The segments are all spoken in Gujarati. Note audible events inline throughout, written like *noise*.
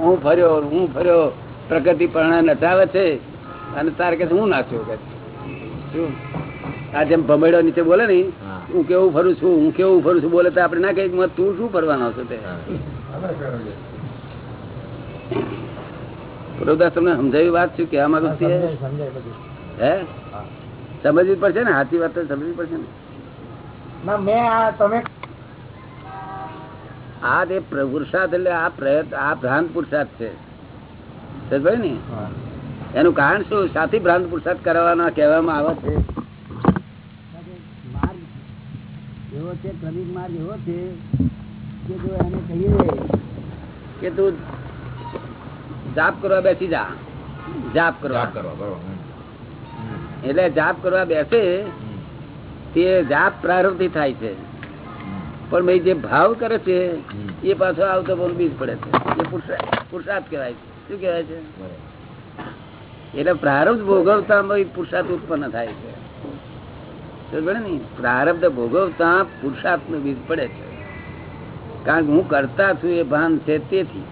હું ફર્યો હું ફર્યો પ્રગતિ પરણા નચાવે છે. અને તારે કે હું નાચ્યો કે આ જેમ ભમેડો નીચે બોલે ને હું. કેવું ફરું છું હું કેવું ફરું છું બોલે તો આપણે ના કહીએ તું શું ફરવાનો છો તે? પ્રભુદાસ તમને સમજાવી વાત છું કે? સમજાય બધું. હે? સમજવી પડશે ને સાચી વાત તો સમજવી પડશે ને મેં આ તમે આ જે પુરુષાર્થ એટલે આ પ્રયત્ન આ ભ્રાંત પુરુષાર્થ છે. સમજાય ને? એનું કારણ શું? સાથી ભ્રાંત પુરુષાર્થ કરવાના કહેવામાં આવે છે. એવો છે ક્રમિક માર્ગ એવો છે કે જો એને કહીએ કે તું જાપ કરવા બેસી જા. જાપ કરવા. કરવા બરોબર. એટલે જાપ કરવા બેસે તે જાપ પ્રારંભ થાય છે. પણ ભાઈ જે ભાવ કરે છે એ પાછો આવતો પણ બીજ પડે છે. એ પુરુષાર્થ કહેવાય છે. શું કહેવાય છે? એટલે પ્રારબ્ધ ભોગવતા પુરુષાર્થ ઉત્પન્ન થાય છે. ને? પ્રારબ્ધ ભોગવતા પુરુષાર્થનું બીજ પડે છે. કારણ કે હું કરતા છું એ ભાન છે તેથી.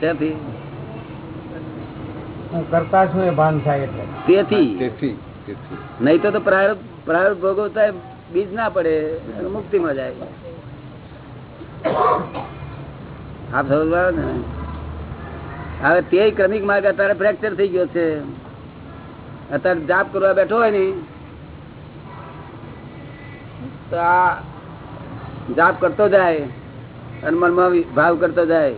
તેથી હું કરતા છું એ ભાન થાય એટલે. તેથી. તેથી તેથી. નહીં તો તો પ્રારબ્ધ પ્રારબ્ધ ભોગવતા બીજ ના પડે મુક્તિ મુક્તિમાં જાય. આપ સમજવા ને? હવે તે ક્રમિક માર્ગ અત્યારે ફ્રેક્ચર થઈ ગયો છે. અત્યારે જાપ કરવા બેઠો હોય ને તો આ જાપ કરતો જાય અને મનમાં ભાવ કરતો જાય.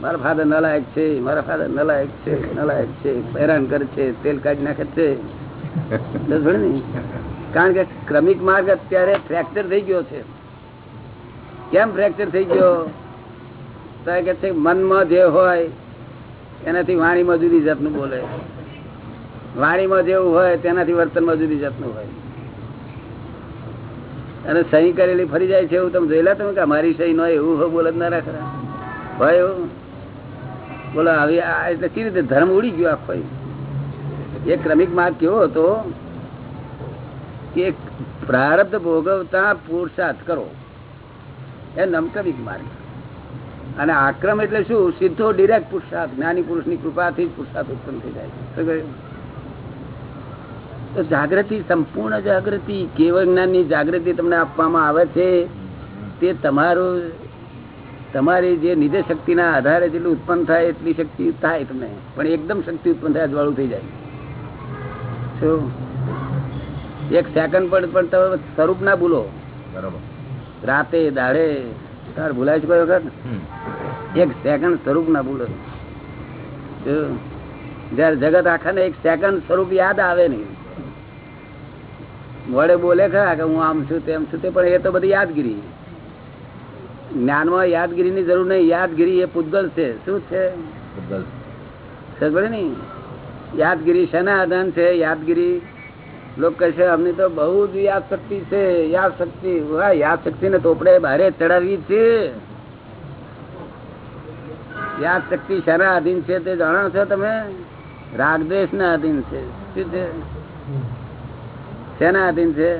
મારા ફાધર નલાયક છે મારા ફાધર નલાયક છે નલાયક છે હેરાન કરે છે તેલ કાઢી નાખે છે. *laughs* કારણ કે ક્રમિક માર્ગ અત્યારે ફ્રેક્ચર થઈ ગયો છે. કેમ ફ્રેક્ચર થઈ ગયો? તો કે છે, મનમાં જે હોય, એનાથી વાણીમાં જુદી જાતનું બોલે. વાણીમાં જેવું હોય, તેનાથી વર્તનમાં જુદી જાતનું હોય. અને સહી કરેલી ફરી જાય છે એવું તમે જોયેલા? તમે કે મારી સહી ન હોય એવું હોય બોલત ના રાખરા હોય એવું? બોલો, આવી એટલે કેવી રીતે ધર્મ ઉડી ગયો આખો એ ક્રમિક માર્ગ કેવો હતો? કે પ્રારબ્ધ ભોગવતા પુરુષાર્થ કરો. એ નમકવિક માર્ગ. અને આક્રમ એટલે શું? સીધો ડિરેક્ટ પુરુષાર્થ જ્ઞાની પુરુષની કૃપાથી પુરુષાર્થ ઉત્પન્ન થઈ જાય? તો જાગૃતિ, સંપૂર્ણ જાગૃતિ, કેવળ જ્ઞાનની જાગૃતિ તમને આપવામાં આવે છે, તે તમારું, તમારી જે નિજ શક્તિના આધારે જેટલું ઉત્પન્ન થાય એટલી શક્તિ થાય તમને પણ એકદમ શક્તિ ઉત્પન્ન થાય જ્વાળું થઈ જાય. શું? એક સેકન્ડ પણ પણ તમે સ્વરૂપ ના ભૂલો. બરાબર. રાતે દાડે તાર ભૂલાય છે કોઈ વખત? એક સેકન્ડ સ્વરૂપ ના ભૂલો. જયારે જગત આખાને એક સેકન્ડ સ્વરૂપ યાદ આવે નહીં. વડે બોલે ખરા કે હું આમ છું તેમ છું તે પણ એ તો બધી યાદગીરી. જ્ઞાનમાં યાદગીરીની જરૂર નહીં. યાદગીરી એ પૂતગલ છે. શું છે? સમજ ને યાદગીરી શેના આધાન છે. યાદગીરી લોકો કહેશે અમને તો બહુ જ યાદ શક્તિ છે યાદ શક્તિ વાહ યાદ શક્તિ ને તોપડે બારે ચડાવી છે. યાદ શક્તિ શેના આધીન છે તે જાણો છો તમે? રાગદ્વેષ ના આધીન છે. શું છે? શેના આધીન છે?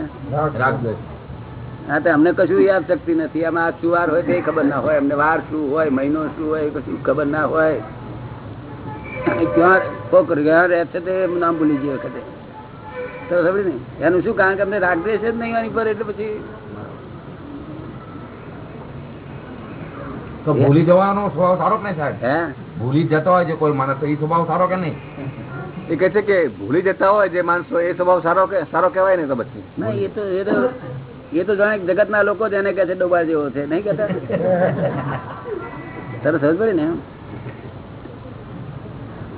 હા તો અમને કશું યાદ શક્તિ નથી. આમાં આ શું વાર હોય તે ખબર ના હોય. અમને વાર શું હોય મહિનો શું હોય કશું ખબર ના હોય. ક્યાં કોક રહે છે તે નામ ભૂલી ગયો વખતે. તો ખબર ને એનું શું કારણ કે અમને રાગદ્વેષ જ નહીં આની પર એટલે પછી તો ભૂલી જવાનો સ્વભાવ સારો કે નહીં સાહેબ? હે? ભૂલી જતો હોય છે કોઈ માણસ તો એ સ્વભાવ સારો કે નહીં? એ કહે છે કે ભૂલી જતા હોય જે માણસો એ સ્વભાવ સારો કે સારો કહેવાય ને તો પછી. ના એ તો એ તો એ તો જાણે જગત ના લોકો જ એને કહે છે ડોબા જેવો છે. નહીં કહેતા? તને સમજ પડી ને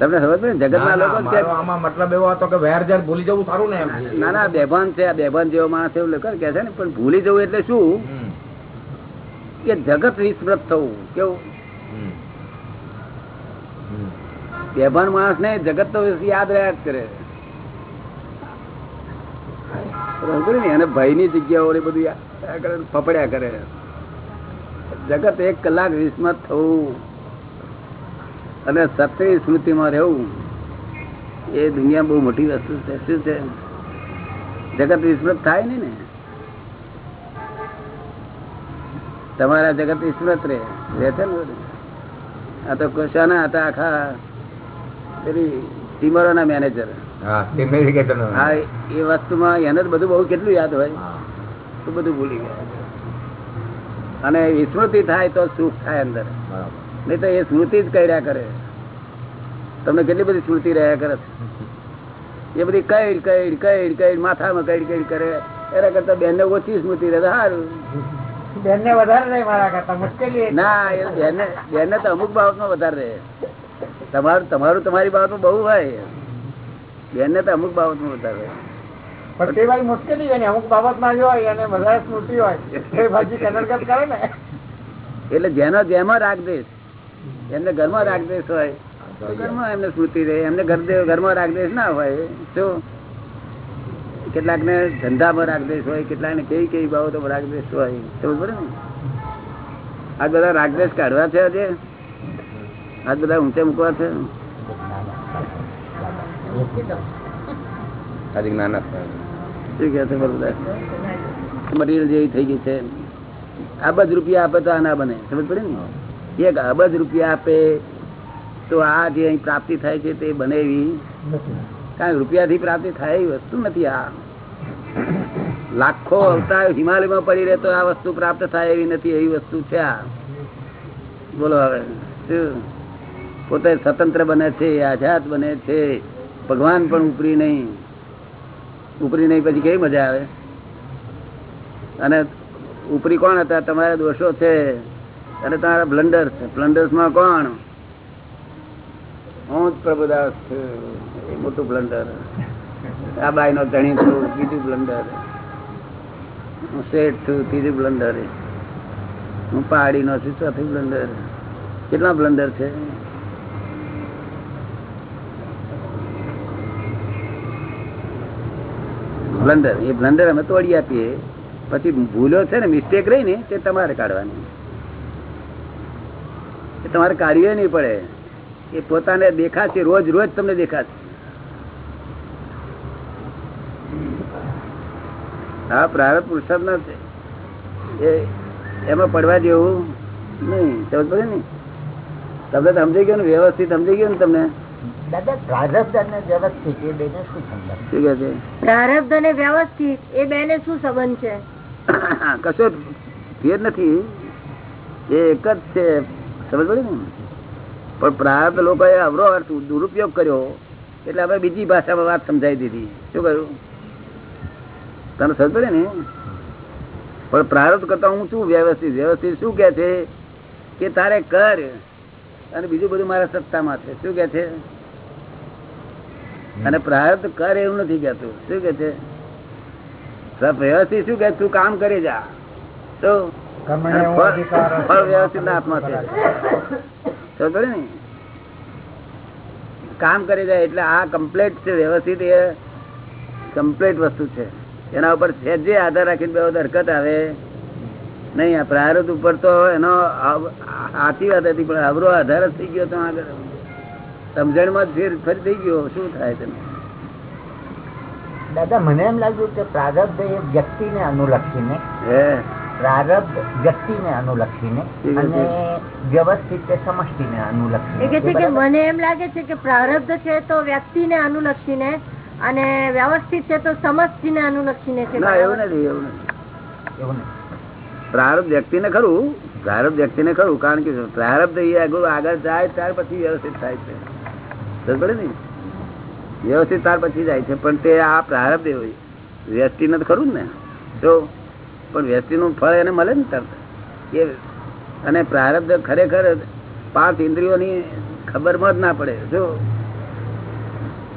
તમને ખબર પડે જગત ના લોકો આમાં મતલબ એવો હતો કે વેર ઝેર ભૂલી જવું સારું ને ના ના બેભાન છે આ બેભાન જેવો માણસ એવું લખે કે છે ને પણ ભૂલી જવું એટલે શું? કે જગત વિસ્મૃત થવું. કેવું. બેભાન માણસ ને જગત તો યાદ રહ્યા જ કરે. અને ભયની? જગ્યાઓ બધું ફફડ્યા કરે. જગત એક કલાક વિસ્મત થવું. અને સત્ય સ્મૃતિમાં રહેવું એ દુનિયા બહુ મોટી વસ્તુ છે. શું છે? જગત વિસ્મૃત થાય નહીં ને? તમારા જગત વિસ્મૃત રહે રહે છે ને આ તો કશાના હતા આખા પેલી ટીમરોના મેનેજર હા એ વસ્તુમાં એને બધું બહુ કેટલું યાદ હોય. તો બધું ભૂલી ગયા. અને વિસ્મૃતિ થાય તો સુખ થાય અંદર. બરાબર. નહીં તો એ સ્મૃતિ જ કર્યા કરે. તમને કેટલી બધી સ્મૃતિ રહ્યા કરે એ બધી કઈડ કઈડ કઈડ કઈડ માથામાં કઈડ કઈડ કરે. એના કરતા બેન ને ઓછી સ્મૃતિ રહે સારું. બેનને વધારે નહીં મારા કરતા મુશ્કેલી ના એ બેન બેન તો અમુક બાબતમાં વધારે રહે. તમારું તમારું તમારી બાબતમાં બહુ હોય. બેન ને તો અમુક બાબતમાં વધારે રહે. પણ મુશ્કેલી હોય ને અમુક બાબતમાં હોય અને વધારે સ્મૃતિ હોય એ ભાજી કરે ને. એટલે જેનો જેમાં રાગદેશ એમને ઘરમાં રાગદેશ હોય. તો ઘરમાં એમને સ્મૃતિ રહે. એમને ઘરમાં રાગદેશ ના હોય. શું કેટલાક ને ધંધામાં રાગદેશ હોય કેટલાક ને કેવી કેવી બાબતો રાગદેશ હોય સમજ પડે ને? આ બધા રાગદેશ કાઢવા છે આજે? આ બધા ઊંચે મૂકવા છે? બધા? મટીરિયલ જેવી થઈ ગઈ છે. અબજ રૂપિયા આપે તો આ ના બને. સમજ પડે ને? એક અબજ રૂપિયા આપે. તો આ જે અહીં પ્રાપ્તિ થાય છે તે બને એવી કારણ રૂપિયાથી પ્રાપ્તિ થાય એવી વસ્તુ નથી આ. લાખો અવતાર હિમાલયમાં પડી રહે તો આ વસ્તુ પ્રાપ્ત થાય એવી નથી એવી વસ્તુ છે આ. બોલો હવે પોતે સ્વતંત્ર બને છે આઝાદ બને છે. ભગવાન પણ ઉપરી નહીં. ઉપરી નહીં પછી કેવી મજા આવે? અને ઉપરી કોણ હતા? તમારા દોષો છે. અને તમારા છે. બ્લન્ડર્સમાં કોણ? હું જ પ્રભુદાસ છું. મોટું બ્લન્ડર. આ બાઈ નો ધણી છું, બીજું બ્લન્ડર. હું શેઠ છું, ત્રીજું બ્લન્ડર. હું પહાડી નો છું, ચોથી બ્લન્ડર. કેટલા બ્લન્ડર છે? બ્લન્ડર. એ બ્લન્ડર અમે તોડી આપીએ. પછી ભૂલો છે ને, મિસ્ટેક રહી ને તે તમારે કાઢવાની. તમારે કાઢવી નહીં પડે. એ પોતાને દેખાશે રોજ રોજ તમને દેખાશે. હા પ્રારંભ પુરુષાર્થ ના છે. એ એમાં પડવા જેવું નહીં સમજ પડે ને? તમને સમજી ગયું ને વ્યવસ્થિત સમજી ગયું ને તમને? પ્રારબ્ધ અને વ્યવસ્થિત એ બેને શું સંબંધ? છે? પ્રારબ્ધ અને વ્યવસ્થિત એ બેને શું સંબંધ છે? કશો ફેર નથી. એ એક જ છે. સમજ પડે ને? પણ પ્રાર્થ લોકોએ અવરો અર્થ દુરુપયોગ કર્યો એટલે આપણે બીજી ભાષામાં વાત સમજાવી દીધી. શું કહ્યું? તને સમજ પડે ને? પણ પ્રારબ્ધ કરતા હું શું વ્યવસ્થિત? વ્યવસ્થિત શું કે છે? કે તારે કર અને બીજું બધું મારા સત્તામાં છે. શું કે છે? અને પ્રારબ્ધ કર એવું નથી કેતું શું કે છે? વ્યવસ્થિત શું કે તું કામ કરી જા. તો ફળ અધિકાર હશે. ફળ વ્યવસ્થિત ના હાથમાં છે. ને? કામ કરી જાય એટલે આ કમ્પ્લેટ છે વ્યવસ્થિત એ કમ્પ્લેટ વસ્તુ છે. એના ઉપર જે આધાર રાખીને બે હરકત આવે નહીં આ પ્રારબ્ધ ઉપર તો એનો આથી વાત હતી પણ અવરો આધાર જ થઈ ગયો તો આગળ. સમજણમાં ફેર ફરી થઈ ગયો શું થાય તમે. દાદા મને એમ લાગ્યું કે પ્રારબ્ધ એ વ્યક્તિને અનુલક્ષીને હે. પ્રારબ્ધ વ્યક્તિને અનુલક્ષીને. અને વ્યવસ્થિત સમષ્ટિને અનુલક્ષીને. કે? મને એમ લાગે છે કે પ્રારબ્ધ છે તો વ્યક્તિને અનુલક્ષીને અને વ્યવસ્થિત છે તો સમષ્ટિને અનુલક્ષીને છે એવું નથી એવું નથી. એવું. પ્રારબ્ધ વ્યક્તિને ખરું પ્રારબ્ધ વ્યક્તિને ખરું કારણ કે પ્રારબ્ધ એ આગળ આગળ જાય ત્યાર પછી વ્યવસ્થિત થાય છે. બરાબર પડે ને? વ્યવસ્થિત ત્યાર પછી જાય છે પણ તે આ પ્રારબ્ધ એવું વ્યક્તિ ને ખરું ને? જો પણ વ્યક્તિ નું ફળ એને મળે ને તરત. એ અને પ્રારબ્ધ ખરેખર પાંચ ઇન્દ્રિયોની ખબરમાં જ ના પડે. જો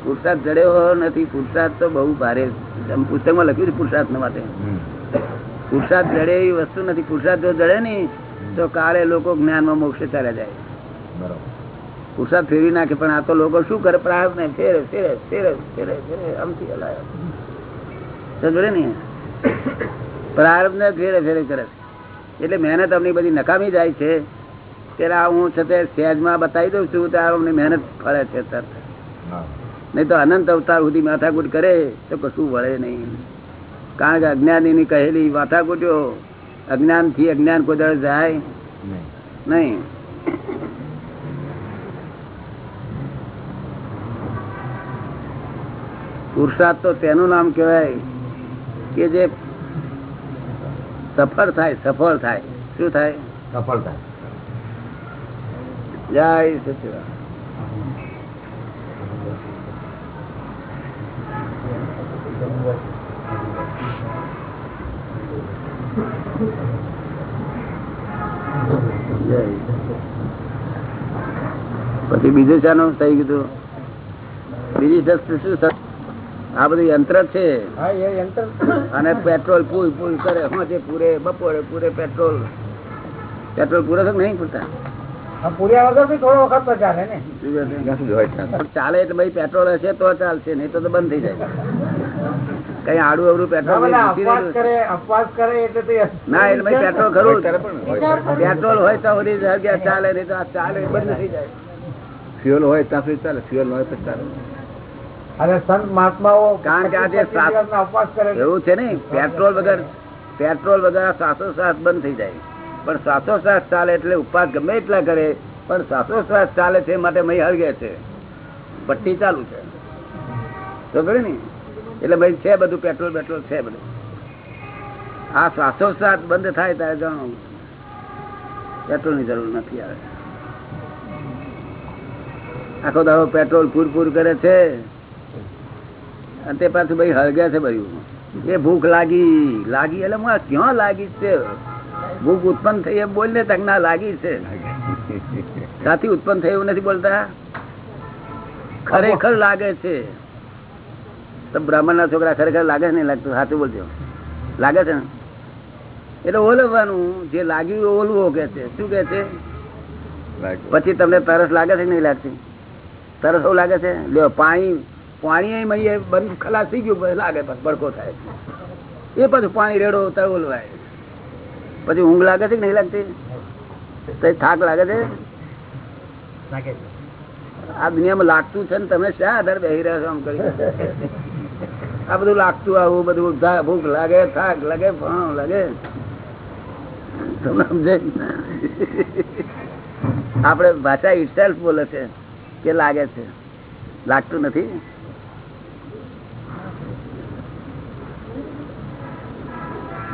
પુરુષાર્થ જડ્યો નથી પુરુષાર્થ તો બહુ ભારે પુસ્તકમાં લખ્યું છે પુરુષાર્થ માટે. પુરુષાર્થ જડે એવી વસ્તુ નથી. પુરુષાર્થ જો જડે નહીં તો કાલે લોકો જ્ઞાનમાં મોક્ષે ચાલ્યા જાય. બરોબર. પુરુષાર્થ ફેરવી નાખે પણ આ તો લોકો શું કરે? પ્રાર્થ ને ફેરે ફેરે ફેરે ફેરે ફેરે આમથી સમજે ને પ્રારંભ ને ફેરે ફેરે કરે એટલે મહેનત અમની બધી નકામી જાય છે. ત્યારે આ હું છે તે સહેજમાં બતાવી દઉં છું ત્યારે અમને મહેનત ફળે છે તરત. નહીં તો અનંત અવતાર સુધી માથાકૂટ કરે તો કશું વળે નહીં. કારણ કે અજ્ઞાનીની કહેલી માથાકૂટ્યો અજ્ઞાનથી અજ્ઞાન કોદળ જાય. નહીં. પુરુષાર્થ તો તેનું નામ કહેવાય કે જે સફળ થાય સફળ થાય. શું થાય? સફળતા જય સચિદાનંદ જય. પછી બીજું શાનું થઈ ગયું બીજી વસ્તુ શું થ- આ બધું યંત્ર છે. અને પેટ્રોલ પૂર પૂર કરે. હોજે પૂરે બપોરે પૂરે પેટ્રોલ. પેટ્રોલ પૂરે છે નહીં પૂરતા ચાલે એટલે ભાઈ પેટ્રોલ હશે તો ચાલશે નહીં તો તો બંધ થઈ જાય. કઈ આડું અવડું પેટ્રોલ ના, બધા મૂકી અપવાસ દેલું. કરે અપવાસ કરે એટલે ભાઈ પેટ્રોલ ખરું. પેટ્રોલ હોય તો ચાલે નહીં તો ચાલે બંધ થઈ જાય. ફ્યુઅલ હોય તો ચાલે ફ્યુઅલ હોય તો ચાલે. અને સંત મહાત્માઓ કારણ કે આ જે પચીસ ઉપવાસ કરે એવું છે ને પેટ્રોલ વગર પેટ્રોલ વગર શ્વાસોશ્વાસ બંધ થઈ જાય. પણ શ્વાસોશ્વાસ ચાલે એટલે ઉપવાસ ગમે એટલા કરે પણ શ્વાસોશ્વાસ ચાલે છે માટે મહી હળગે છે. પટ્ટી ચાલુ છે. તો ખરી ને? એટલે ભાઈ છે બધું પેટ્રોલ પેટ્રોલ છે બધું. આ શ્વાસોશ્વાસ બંધ થાય ત્યારે જાણો પેટ્રોલની જરૂર નથી આવે. આખો દાડો પેટ્રોલ પૂર પૂર કરે છે. અને તે પાછું ભાઈ હળગ્યા છે બધું. એ ભૂખ લાગી લાગી એટલે હું ક્યાં લાગી છે? ભૂખ ઉત્પન્ન થઈ એમ બોલ ને તક ના લાગી છે. સાથી ઉત્પન્ન થઈ એવું નથી બોલતા? ખરેખર લાગે છે. તો બ્રાહ્મણ ના છોકરા ખરેખર લાગે છે નહીં લાગતું? સાચું બોલજો. લાગે છે ને? એટલે ઓલવવાનું જે લાગ્યું ઓલવું કે છે. શું કે છે? પછી તમને તરસ લાગે છે નહીં લાગતી? તરસ એવું લાગે છે? લ્યો પાણી પાણી મહીએ બંધ ખલાસ થઈ ગયું લાગે ભડકો થાય. એ પછી પાણી રેડો તો ઓલવાય પછી ઊંઘ લાગે છે કે નહીં લાગતી? થાક લાગે છે? આ દુનિયામાં લાગતું છે ને તમે શા આધાર બેસી રહ્યા છો આમ કરી? આ બધું લાગતું આવું બધું ભૂખ લાગે થાક લાગે ફાણો લાગે. તમને સમજે આપણે ભાષા ઇટસેલ્ફ બોલે છે કે લાગે છે. લાગતું નથી?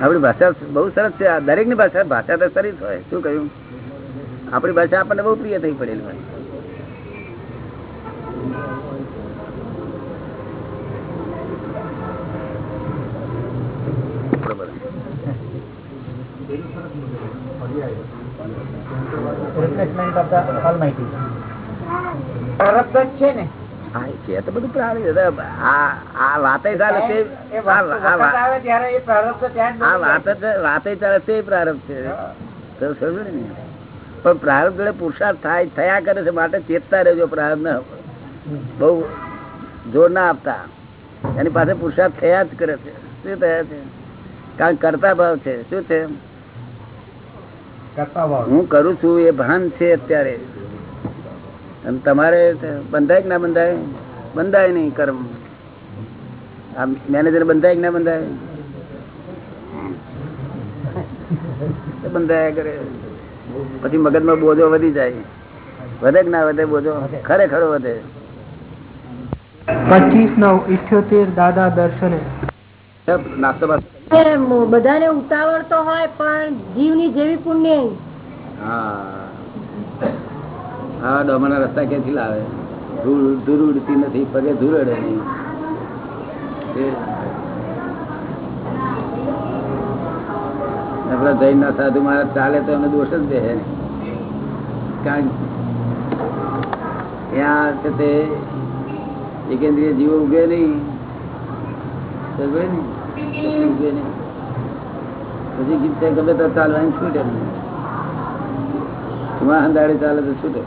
આપણી ભાષા બહુ સરસ છે. દરેકની ભાષા ભાષા તો સરસ હોય. શું કહ્યું? આપણી ભાષા આપણને બહુ પ્રિય થઈ પડેલી હોય. છે ને? છે તો બધું આ વાતે ચાલે છે આ વાત ચાલે છે છે. તો સમજો ને? પણ પ્રારંભ જોડે પુરુષાર્થ થાય થયા કરે છે માટે ચેતતા રહેજો પ્રારંભ ના બહુ જોર ના આપતા. એની પાસે પુરુષાર્થ થયા જ કરે છે. શું થયા છે? કારણ કરતા ભાવ છે. શું છે? કરતા હું કરું છું એ ભાન છે અત્યારે. તમારે બંધાય કે ના બંધાય? બંધાય નહીં કર્મ. આ મેનેજર બંધાય કે ના બંધાય? તો બંધાયા કરે. પછી મગજમાં બોજો વધી જાય. વધે કે ના વધે બોજો? ખરેખર વધે. પચીસ નવ ઇઠ્યોતેર દાદા દર્શને. બધાને ઉતાવળ તો હોય પણ જીવની જેવી પુણ્ય. હા. હા ડોમાના રસ્તા ક્યાંથી લાવે? ધૂળ ઉડતી નથી પગે ધૂળ અડે નહીં. આપણા જૈન ના સાધુ મારા ચાલે તો એમને દોષ જ નહીં કારણ ત્યાં છે તે એકેન્દ્રિય જીવો ઉગે નહીં? ઉગે નહીં. પછી ગીત ગમે તો ચાલવાની છૂટ એમને એમાં અંધાડે ચાલે તો છૂટે.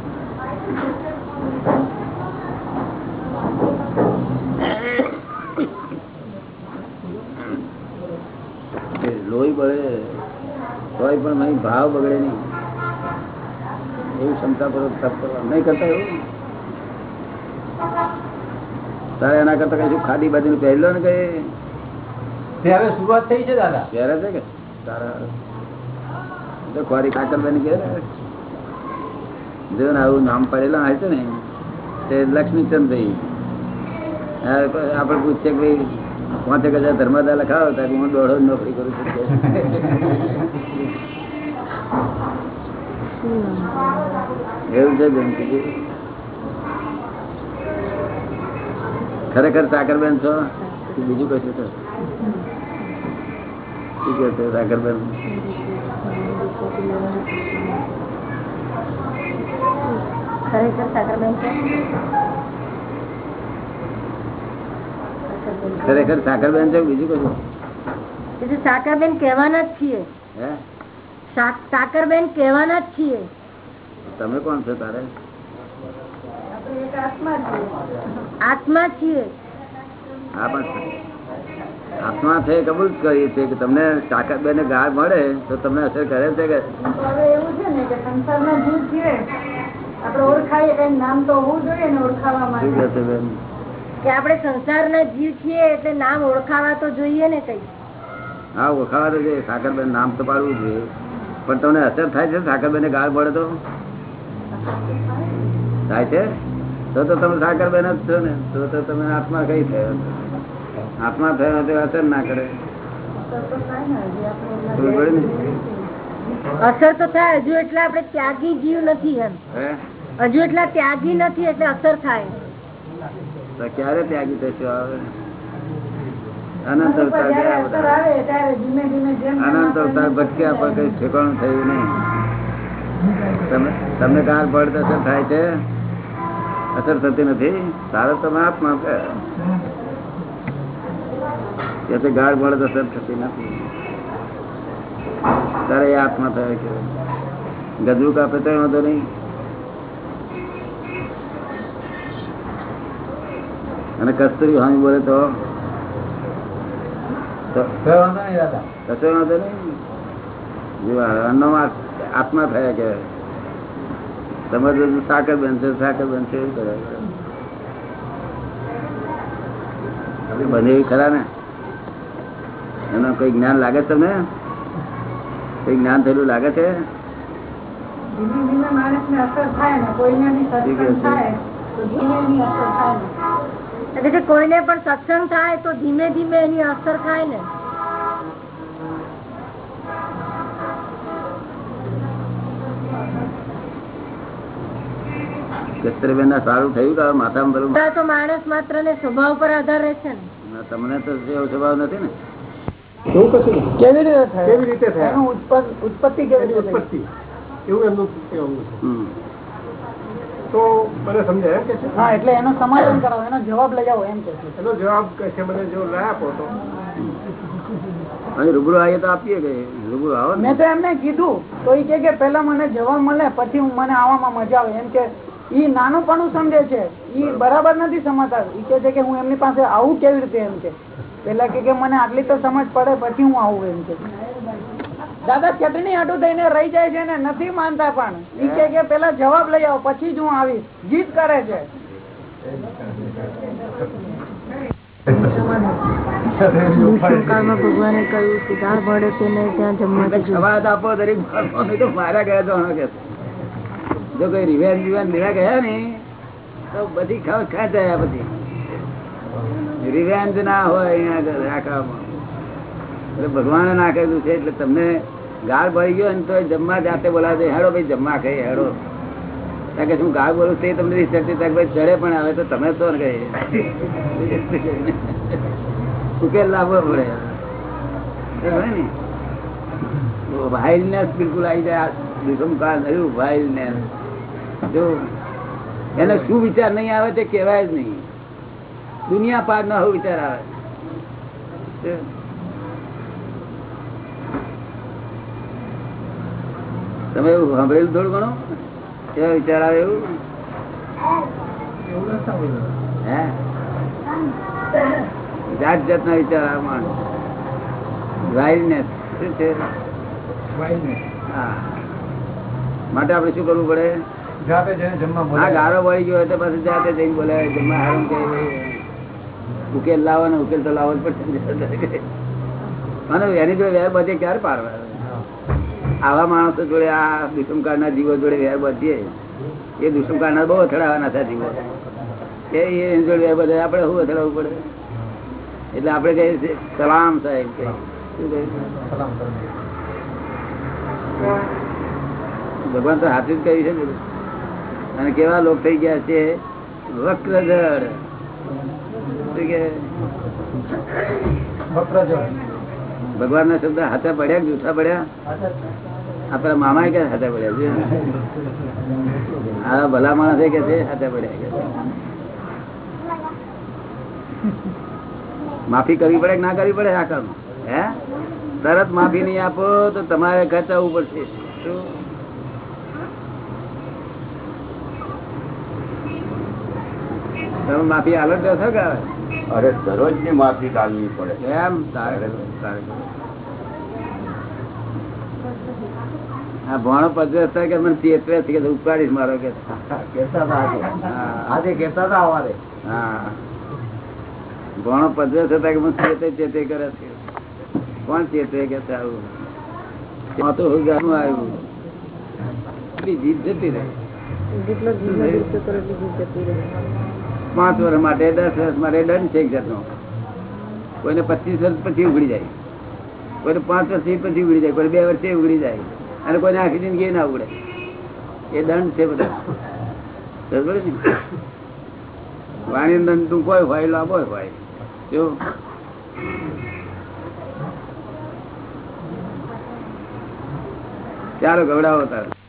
લોહી બળે તોય પણ અહીં ભાવ બગડે નહીં. એવી ક્ષમતા પર તપ કરવા. નહીં કરતા એવું? તારે એના કરતા કઈ ખાદી બાજુ પહેરલો ને કઈ? ત્યારે શરૂઆત થઈ છે દાદા. ત્યારે છે કે? તારા ખોરી કાકર બની ગયા જો ને આવું નામ પડેલા હોય છે ને, તે લક્ષ્મીચંદ ભાઈ. આપણે પૂછીએ કે ભાઈ, પાંચેક હજાર ધર્મદા લખાવો ત્યારે હું દોઢો નોકરી કરું છું. એવું છે જયંતિજી ખરેખર સાકરબેન છો? બીજું છો? શું કે છે સાકરબેન ખરેખર સાકરબેન છે? ખરેખર સાકરબેન છો બીજું કશું? એ સાકરબેન કહેવાના જ છીએ. સાકરબેન કહેવાના જ છીએ. તમે કોણ છો તારે? આત્મા છીએ. હા પણ આત્મા છે કબૂલ કરીએ છીએ કે તમને સાકરબેન ગાળ મળે તો તમને અસર કરે છે કે? એવું છે ને કે સંસારના જીવ છીએ આપણે ઓળખાઈએ કઈ નામ તો હોવું જોઈએ ને ઓળખાવા માટે. કે આપણે સંસારના જીવ છીએ એટલે નામ ઓળખાવા તો જોઈએ ને કઈ. હા ઓળખાવા તો છે સાકરબેન નામ તો પાડવું જોઈએ. પણ તમને અસર થાય છે? સાકરબેન ગાળ મળે તો? થાય છે? તો તો તમે સાકરબેન જ છો ને. તો તો તમે આત્મા કઈ થયો આત્મા થયો તો અસર ના કરે? અસર તો થાય હજુ એટલે આપણે ત્યાગી જીવ નથી એમ. હજુ એટલા ત્યાગી નથી એટલે અસર થાય. તો ક્યારે ત્યાગી થશે આવે અનંત અવતાર અનંત અવતાર ભટક્યા પર કઈ ઠેકાણું થયું નહીં. તમે તમને કાર પડે અસર થાય છે? અસર થતી નથી? સારો તમે આત્મા તે ગાળ મળે તો સર થતી નથી. તારે એ આત્મા થયો કે ગદુ કાપે તો વાંધો નહીં. અને કસ્તુરી હામી બોલે તો? કશો વાંધો નહીં. આત્મા થયા કે તમે તો સાકર બનશે સાકર બનશે એવું કરે. બને એવી ખરા ને? એનું કોઈ જ્ઞાન લાગે છે તમને? કોઈ જ્ઞાન થયેલું લાગે છે? કોઈને પણ સત્સંગ થાય તો ધીમે ધીમે એની અસર થાય ને. ના સારું થયું કે માથામાં તો માણસ માત્ર ને સ્વભાવ પર આધાર રહે છે ને તમને તો એવો સ્વભાવ નથી ને? કેવી રીતે થાય? કેવી રીતે થાય? એનું ઉત્પન્ન- ઉત્પત્તિ કેવી રીતે ઉત્પત્તિ. એવું એમનું કહેવું છે. તો મને સમજાય એમ કે છે? હા એટલે એનો સમાધાન કરાવો એનો જવાબ લઈ આવો એમ કે છે. એનો જવાબ કે છે મને જો લઈ આપો તો. રૂબરૂ આવીએ તો આપીએ કે રૂબરૂ આવો મેં તો એમને કીધું તો એ કે કે પેલા મને જવાબ મળે પછી હું- મને આવવામાં મજા આવે. એમ કે ઈ પણ સમજે છે. ઈ બરાબર. નથી સમજતા. ઈ કે છે કે હું એમની પાસે આવું કેવી રીતે એમ છે પેલા કે કે મને આટલી તો સમજ પડે પછી હું આવું એમ છે દાદા ચટણી આટું થઈને રહી જાય છે ને નથી માનતા પણ. ઈ કે કે પેલા જવાબ લઈ આવો પછી જ હું આવીશ. જીત કરે છે. ભગવાને કહ્યું કે ગાળ મળે તેને ત્યાં જમવા આપો દરેક મારા ગયા તો કે જો કોઈ રિવેન વિવેન લેવા ગયા ને, તો બધી ખાવ ખા જાય પછી રિવેન્જ ના હોય અહીંયા રાખવામાં. એટલે ભગવાને નાખેલું છે, એટલે તમને ગાળ ભરી ગયો ને તો જમવા જાતે બોલાવે હેડો ભાઈ, જમવા ખાઈ, હેડો. કારણ કે શું ગાળ બોલું તે તમને રિસર્ચ ભાઈ ચડે પણ આવે તો તમે તો ને કહી ઉકેલ લાવવો પડે. ને. વાઇલ્ડનેસ બિલકુલ આવી જાય. દુષ્મકાળ નયું વાઇલ્ડનેસ જો એને શું વિચાર નહીં આવે તે કહેવાય જ નહીં. દુનિયા પાર નો વિચાર આવે. તમે એવું સાંભળેલું થોડું ઘણું? કેવા વિચાર આવે એવું? હે? જાત જાતના વિચાર આવે માણસ. વાઇલ્ડનેસ શું છે? હા. માટે આપણે શું કરવું પડે? જાતે જઈને જમવા આ બોલાવે. ગારો વળી ગયો તો પછી જાતે જઈને બોલાવે જમવા હારું કે ઉકેલ લાવો ને ઉકેલ તો લાવો જ પડશે અને એની જોડે વેર બધે ક્યારે પારવા? આવા માણસો જોડે આ દુષ્મકાળના જીવો જોડે વેર બધીએ એ દુષ્મકાળના બહુ અથડાવાના હતા જીવો. કે એ જોડે બધા. આપણે શું અથડાવવું પડે? એટલે આપણે કહીએ સલામ સાહેબ શું કહીએ? ભગવાન તો હાથે જ કહ્યું છે ને. અને કેવા લોક થઈ ગયા છે? કે? ભગવાન ના શબ્દ હાથા પડ્યા કે જૂઠા પડ્યા? આપડા મામા ક્યાં હાથા પડ્યા છે? આ ભલા માણસ કે છે? હાથા પડ્યા માફી કરવી પડે કે ના કરવી પડે આ કામ? હે? તરત માફી નહીં આપો તો તમારે ખર્ચાવવું પડશે. શું? તમે માફી હાલો તો છો કે અરે દરરોજની માફી કાઢવી પડે. એમ હા ભણો પદ્ધતિ થાય કે મને ચેતવે છે કે ઉપાડીશ મારો કે. હતા આજે. હા. આજે કહેતા હતા સવારે હા. ભણો પદ્ધતિ થતા કે મને ચેતે ચેતે કરે છે. કોણ ચેતે કે છે આવું? તો જાણું આવ્યું. એટલી જીત જતી રહે. જેટલો જીત એટલી જીવ જતી રહે. પાંચ વર્ષ માટે, દસ વર્ષ માટે દંડ છે એક જાતનો. કોઈને પચીસ વર્ષ પછી ઉગડી જાય. કોઈને પાંચ વર્ષ પછી ઉગડી જાય. કોઈ બે વર્ષે ઉગડી જાય. અને કોઈને આખી જિંદગી ના ઉગડે. એ દંડ છે બધા? વાણી દંડ ટૂંકો હોય, લાંબો હોય. જો ચાલો ગવડાવો તારે.